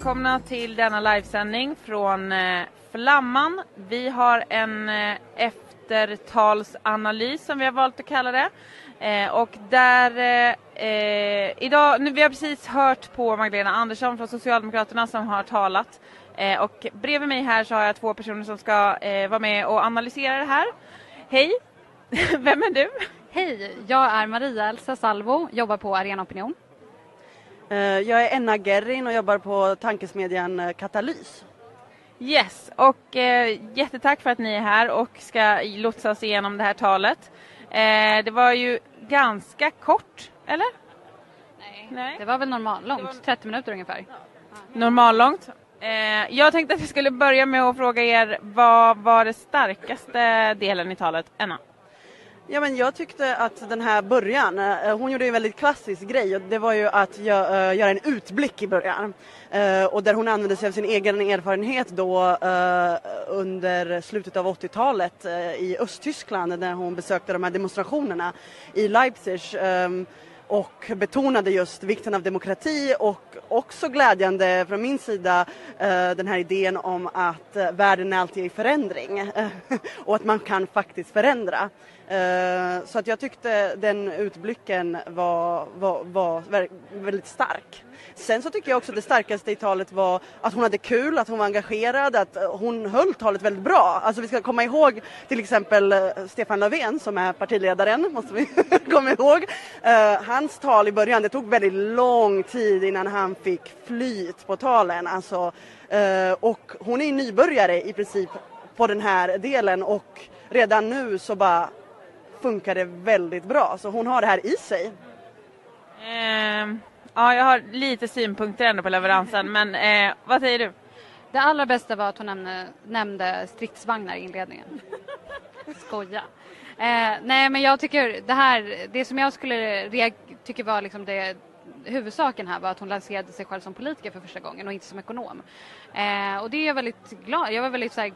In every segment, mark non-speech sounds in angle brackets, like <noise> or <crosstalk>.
välkomna till denna livesändning från eh, Flamman. Vi har en eh, eftertalsanalys som vi har valt att kalla det. Eh, och där eh, idag, nu, vi har precis hört på Magdalena Andersson från Socialdemokraterna som har talat. Eh, och bredvid mig här så har jag två personer som ska eh, vara med och analysera det här. Hej! <laughs> Vem är du? Hej, jag är Maria Elsa Salvo, jobbar på Arena Opinion. Eh, jag är Enna Gerrin och jobbar på tankesmedjan eh, Katalys. Yes, och eh, jättetack för att ni är här och ska lotsa oss igenom det här talet. Eh, det var ju ganska kort, eller? Nej, Nej. det var väl normallångt, 30 minuter ungefär. Normallångt. Eh, jag tänkte att vi skulle börja med att fråga er vad var det starkaste delen i talet? Enna? Ja, men jag tyckte att den här början, eh, hon gjorde en väldigt klassisk grej och det var ju att gö- eh, göra en utblick i början. Eh, och där hon använde sig av sin egen erfarenhet då eh, under slutet av 80-talet eh, i Östtyskland när hon besökte de här demonstrationerna i Leipzig. Ehm, och betonade just vikten av demokrati och också glädjande från min sida eh, den här idén om att världen alltid är i förändring <laughs> och att man kan faktiskt förändra. Eh, så att jag tyckte den utblicken var, var, var väldigt stark. Sen så tycker jag också det starkaste i talet var att hon hade kul, att hon var engagerad, att eh, hon höll talet väldigt bra. Alltså vi ska komma ihåg till exempel eh, Stefan Löfven som är partiledaren, <laughs> måste vi komma ihåg. Hans tal i början, det tog väldigt lång tid innan han fick flyt på talen. Alltså, och hon är nybörjare i princip på den här delen och redan nu så bara funkar det väldigt bra. Så hon har det här i sig. Ehm, ja, jag har lite synpunkter ändå på leveransen, men eh, vad säger du? Det allra bästa var att hon nämnde, nämnde stridsvagnar i inledningen. <laughs> Skoja. Eh, nej men jag tycker det här, det som jag skulle reag- tycker var liksom det huvudsaken här var att hon lanserade sig själv som politiker för första gången och inte som ekonom. Eh, och det är jag väldigt glad, jag var väldigt så här,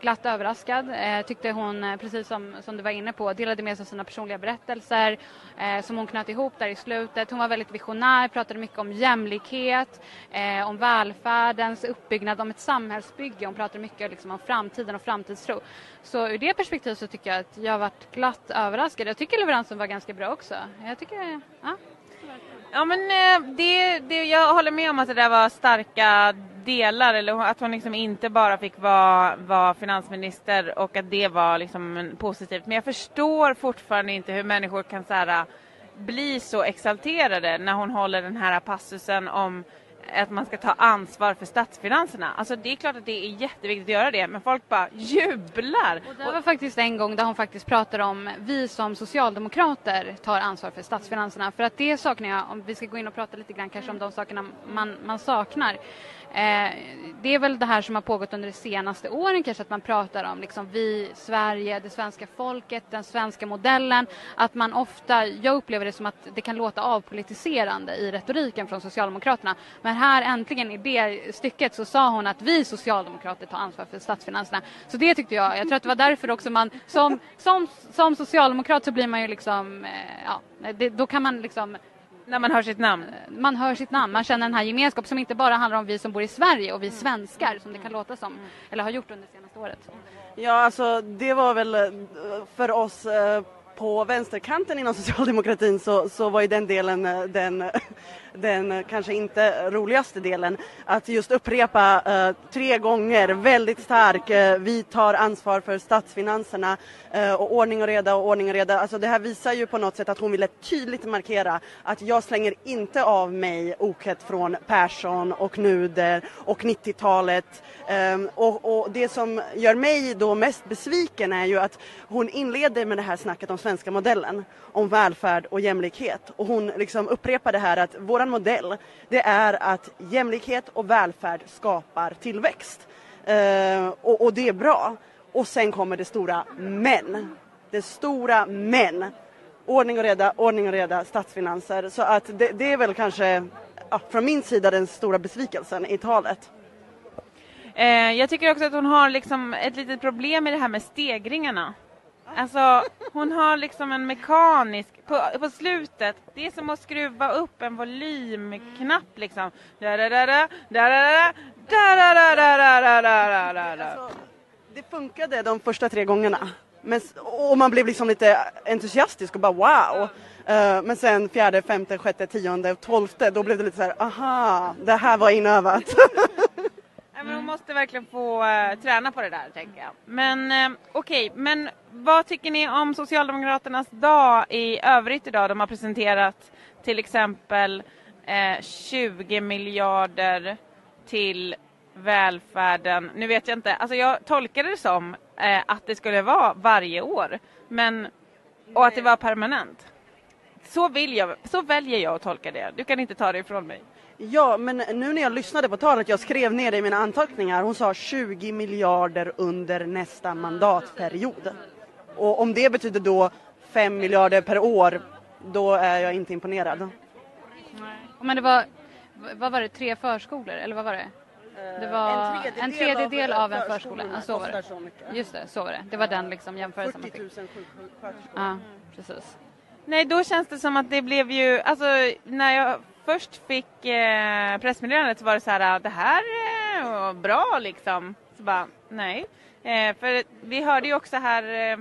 glatt överraskad. Eh, tyckte hon, eh, precis som, som du var inne på, delade med sig av sina personliga berättelser eh, som hon knöt ihop där i slutet. Hon var väldigt visionär, pratade mycket om jämlikhet, eh, om välfärdens uppbyggnad, om ett samhällsbygge. Hon pratade mycket liksom, om framtiden och framtidstro. Så ur det perspektivet så tycker jag att jag varit glatt överraskad. Jag tycker leveransen var ganska bra också. Jag tycker, ja. Ja men eh, det, det, jag håller med om att det där var starka delar, eller att hon liksom inte bara fick vara, vara finansminister och att det var liksom positivt. Men jag förstår fortfarande inte hur människor kan så här, bli så exalterade när hon håller den här passusen om att man ska ta ansvar för statsfinanserna. Alltså det är klart att det är jätteviktigt att göra det, men folk bara jublar. Och det var faktiskt en gång där hon faktiskt pratade om vi som socialdemokrater tar ansvar för statsfinanserna. För att det saknar jag, om vi ska gå in och prata lite grann kanske om de sakerna man, man saknar. Eh, det är väl det här som har pågått under de senaste åren kanske att man pratar om liksom vi, Sverige, det svenska folket, den svenska modellen. Att man ofta, jag upplever det som att det kan låta avpolitiserande i retoriken från Socialdemokraterna. Men här äntligen i det stycket så sa hon att vi socialdemokrater tar ansvar för statsfinanserna. Så det tyckte jag, jag tror att det var därför också man som, som, som socialdemokrat så blir man ju liksom, eh, ja, det, då kan man liksom När man hör sitt namn. man hör sitt namn, man känner den här gemenskapen som inte bara handlar om vi som bor i Sverige och vi svenskar som det kan låta som, eller har gjort under det senaste året. Ja, alltså det var väl eh, för oss eh, på vänsterkanten inom socialdemokratin så, så var ju den delen eh, den, den eh, kanske inte roligaste delen. Att just upprepa eh, tre gånger väldigt stark, eh, vi tar ansvar för statsfinanserna eh, och ordning och reda och ordning och reda. Alltså det här visar ju på något sätt att hon ville tydligt markera att jag slänger inte av mig oket från Persson och Nuder och 90-talet. Ehm, och, och det som gör mig då mest besviken är ju att hon inleder med det här snacket om svenska modellen, om välfärd och jämlikhet. Och hon liksom upprepar det här att våra våran modell, det är att jämlikhet och välfärd skapar tillväxt. Eh, och, och det är bra. Och sen kommer det stora men. Det stora men. Ordning och reda, ordning och reda, statsfinanser. Så att det, det är väl kanske ja, från min sida den stora besvikelsen i talet. Eh, jag tycker också att hon har liksom ett litet problem med det här med stegringarna. Alltså hon har liksom en mekanisk, på, på slutet, det är som att skruva upp en volymknapp liksom. Alltså, det funkade de första tre gångerna. Men, och man blev liksom lite entusiastisk och bara wow. Men sen fjärde, femte, sjätte, tionde och tolfte då blev det lite så här aha, det här var inövat. Men hon måste verkligen få eh, träna på det där tänker jag. Men eh, okej, men vad tycker ni om Socialdemokraternas dag i övrigt idag? De har presenterat till exempel eh, 20 miljarder till välfärden. Nu vet jag inte, alltså jag tolkade det som eh, att det skulle vara varje år, men och att det var permanent. Så, vill jag, så väljer jag att tolka det. Du kan inte ta det ifrån mig ja, men nu när jag lyssnade på talet, jag skrev ner det i mina anteckningar, hon sa 20 miljarder under nästa mandatperiod. Och om det betyder då 5 miljarder per år, då är jag inte imponerad. Men det var, vad var det, tre förskolor eller vad var det? Det var en tredjedel, av, en förskola. Ja, så var det. Just det, så var det. Det var den liksom jämförelsen man 40 000 fick. sjuksköterskor. Ja, precis. Nej, då känns det som att det blev ju, alltså när jag först fick eh, pressmeddelandet så var det så här, ah, det här eh, är bra liksom. Så bara, nej. Eh, för vi hörde ju också här, eh,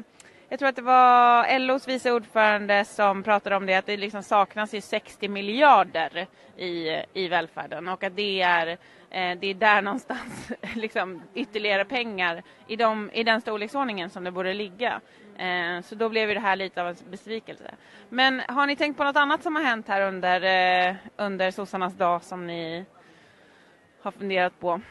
jag tror att det var LOs vice ordförande som pratade om det, att det liksom saknas ju 60 miljarder i, i välfärden och att det är, eh, det är där någonstans <laughs> liksom ytterligare pengar i, de, i den storleksordningen som det borde ligga. Eh, Så då blev det här lite av en besvikelse. Men har ni tänkt på något annat som har hänt här under, eh, under sossarnas dag som ni har funderat på?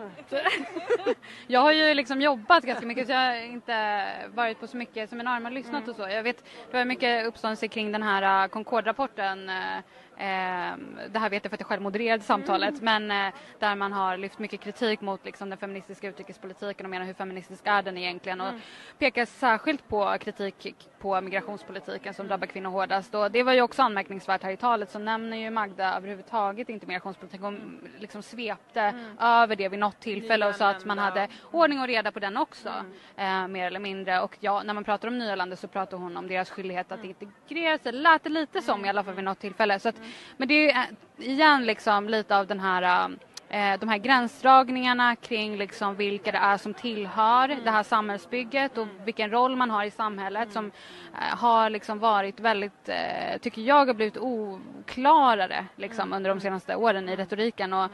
<laughs> Jag har ju liksom jobbat ganska mycket så jag har inte varit på så mycket seminarier och lyssnat och så. Jag vet, det var mycket uppståndelse kring den här uh, Concord-rapporten. Eh, eh, det här vet jag för att jag själv modererade samtalet, men eh, där man har lyft mycket kritik mot liksom, den feministiska utrikespolitiken och menar hur feministisk är den egentligen. Och pekar särskilt på kritik på migrationspolitiken som drabbar kvinnor hårdast. Och det var ju också anmärkningsvärt här i talet så nämner ju Magda överhuvudtaget inte migrationspolitik och liksom svepte över det vid något tillfälle och sa att man hade ordning och reda på den också, eh, mer eller mindre. Och ja, när man pratar om nyanlända så pratar hon om deras skyldighet att integrera sig. Lät det lite som i alla fall vid något tillfälle. Så att, men det är ju igen liksom lite av den här eh, de här gränsdragningarna kring liksom vilka det är som tillhör det här samhällsbygget och vilken roll man har i samhället som eh, har liksom varit väldigt, eh, tycker jag, har blivit oklarare liksom under de senaste åren i retoriken. Och,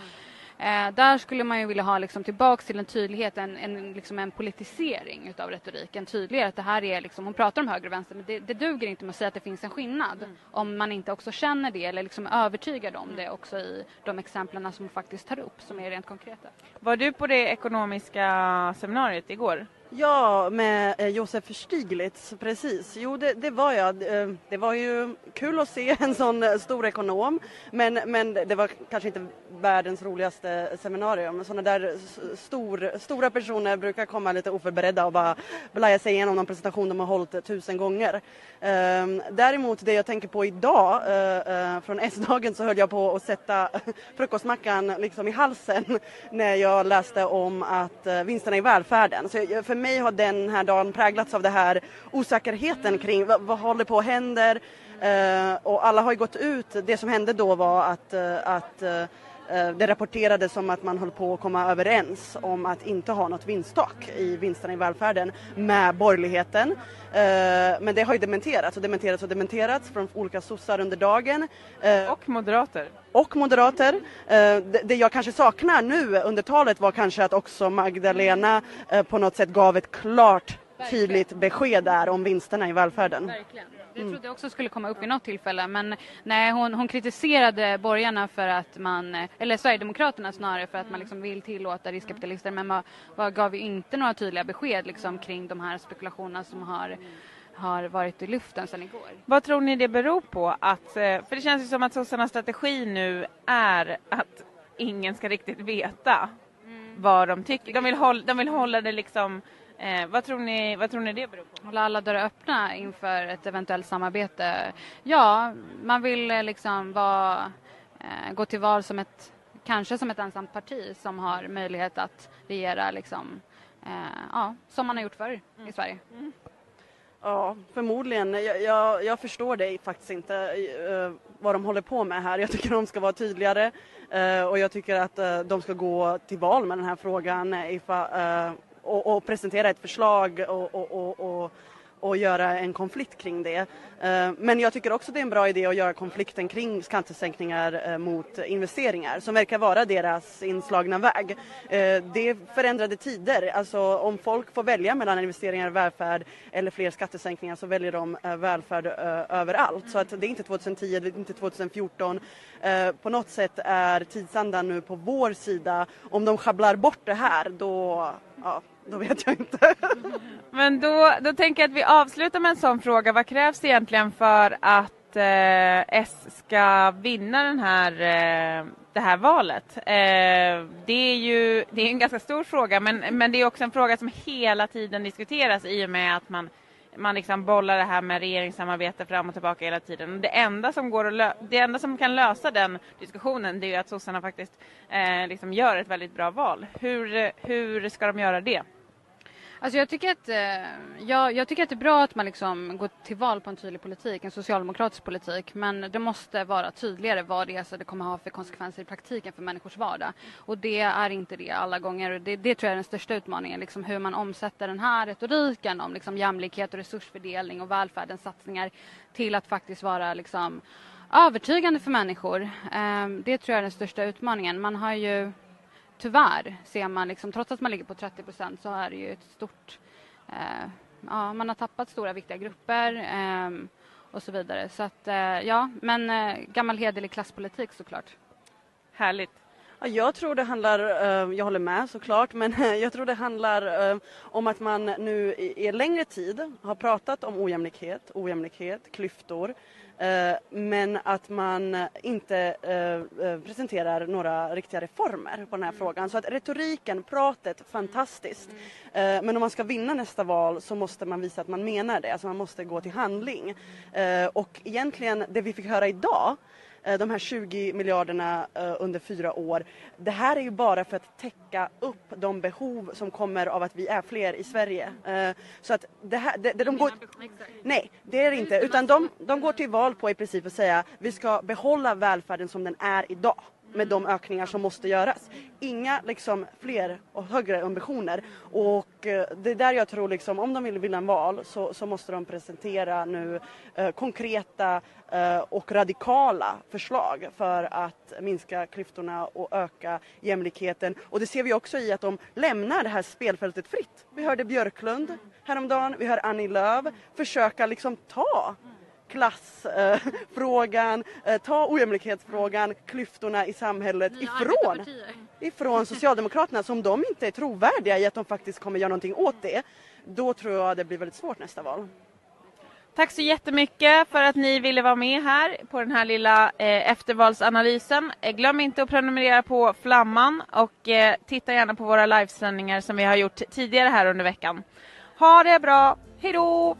Eh, där skulle man ju vilja ha liksom tillbaks till en tydlighet, en, en, liksom en politisering utav retoriken. Tydligare att det här är liksom, hon pratar om höger och vänster men det, det duger inte med att säga att det finns en skillnad om man inte också känner det eller liksom är övertygad om det också i de exemplen som hon faktiskt tar upp som är rent konkreta. Var du på det ekonomiska seminariet igår? Ja, med eh, Josef Stiglitz, precis. Jo, det, det var jag. Eh, det var ju kul att se <laughs> en sån eh, stor ekonom, men, men det var kanske inte världens roligaste seminarium. Sådana där stor, stora personer brukar komma lite oförberedda och bara blaja sig igenom någon presentation de har hållit tusen gånger. Ehm, däremot, det jag tänker på idag, från S-dagen så höll jag på att sätta <laughs> frukostmackan liksom i halsen när jag läste om att vinsterna i välfärden. Så för mig har den här dagen präglats av det här osäkerheten kring vad, vad håller på att händer? Eh, och alla har ju gått ut. Det som hände då var att, eh, att eh, det rapporterades om att man höll på att komma överens om att inte ha något vinsttak i vinsterna i välfärden med borgerligheten. Eh, Men det har ju dementerats och dementerats och dementerats från olika sossar under dagen. Eh, Och moderater? och moderater. Eh, Det, jag kanske saknar nu under talet var kanske att också Magdalena eh, på något sätt gav ett klart tydligt besked där om vinsterna i välfärden. Verkligen. Det trodde jag också skulle komma upp vid något tillfälle men nej, hon, hon kritiserade borgarna för att man, eller Sverigedemokraterna snarare för att man liksom vill tillåta riskkapitalister men man, man gav ju inte några tydliga besked liksom kring de här spekulationerna som har, har varit i luften sedan igår. Vad tror ni det beror på? Att, eh, för det känns ju som att sossarnas strategi nu är att ingen ska riktigt veta vad de tycker. De vill hålla, de vill hålla det liksom... Eh, vad, tror ni, vad tror ni det beror på? Hålla alla dörrar öppna inför ett eventuellt samarbete. Ja, man vill eh, liksom vara, eh, gå till val som ett, kanske som ett ensamt parti som har möjlighet att regera liksom, ja, som man har gjort förr i Sverige. Ja, förmodligen. Jag, jag, jag, förstår dig faktiskt inte uh, vad de håller på med här. Jag tycker de ska vara tydligare uh, och jag tycker att uh, de ska gå till val med den här frågan ifall, och, och, presentera ett förslag och, och, och och göra en konflikt kring det. Eh, men jag tycker också det är en bra idé att göra konflikten kring skattesänkningar eh, mot investeringar som verkar vara deras inslagna väg. Eh, det är förändrade tider, alltså om folk får välja mellan investeringar i välfärd eller fler skattesänkningar så väljer de välfärd överallt. Så att det är inte 2010, det är inte 2014. På något sätt är tidsandan nu på vår sida. Om de schabblar bort det här då, ja, då vet jag inte. Men då, då tänker jag att vi avslutar med en sån fråga. Vad krävs egentligen för att eh, S ska vinna den här, eh, det här valet? Eh, det är ju det är en ganska stor fråga men, men det är också en fråga som hela tiden diskuteras i och med att man man liksom bollar det här med regeringssamarbete fram och tillbaka hela tiden. Det enda som, går att det enda som kan lösa den diskussionen det är att sossarna faktiskt eh, liksom gör ett väldigt bra val. Hur, hur ska de göra det? Alltså jag, tycker att, eh, jag, jag, tycker att det är bra att man liksom går till val på en tydlig politik, en socialdemokratisk politik. Men det måste vara tydligare vad det är så det kommer ha för konsekvenser i praktiken för människors vardag. Och det är inte det alla gånger. Det, det tror jag är den största utmaningen, liksom hur man omsätter den här retoriken om liksom jämlikhet och resursfördelning och välfärdens satsningar till att faktiskt vara liksom övertygande för människor. Ehm, det tror jag är den största utmaningen. Man har ju tyvärr ser man, liksom, trots att man ligger på 30 procent så är det ju ett stort... Eh, ja, man har tappat stora viktiga grupper eh, och så vidare. Så att, eh, ja, men eh, gammal hederlig klasspolitik såklart. Härligt. Jag tror det handlar, eh, jag håller med såklart, men <laughs> jag tror det handlar eh, om att man nu i längre tid har pratat om ojämlikhet, ojämlikhet, klyftor Eh, men att man inte presenterar några riktiga reformer på den här mm. frågan. Så att retoriken, pratet, fantastiskt. Mm. Men om man ska vinna nästa val så måste man visa att man menar det, alltså man måste gå till handling. Och egentligen det vi fick höra idag de här 20 miljarderna eh, under fyra år. Det här är ju bara för att täcka upp de behov som kommer av att vi är fler i Sverige. Eh, så att det här, det, det de går, nej, det är det inte. Utan de, de går till val på i princip att säga vi ska behålla välfärden som den är idag med de ökningar som måste göras. Inga liksom fler och högre ambitioner. Och eh, det är där jag tror liksom om de vill vinna en val så, så måste de presentera nu eh, konkreta eh, och radikala förslag för att minska klyftorna och öka jämlikheten. Och det ser vi också i att de lämnar det här spelfältet fritt. Vi hörde Björklund häromdagen, vi hör Annie Lööf försöka liksom ta klassfrågan, eh, ta ojämlikhetsfrågan, klyftorna i samhället ifrån, ifrån Socialdemokraterna som de inte är trovärdiga i att de faktiskt kommer göra någonting åt det. Då tror jag det blir väldigt svårt nästa val. Tack så jättemycket för att ni ville vara med här på den här lilla eh, eftervalsanalysen. Eh, glöm inte att prenumerera på Flamman och eh, titta gärna på våra livesändningar som vi har gjort tidigare här under veckan. Ha det bra, hejdå!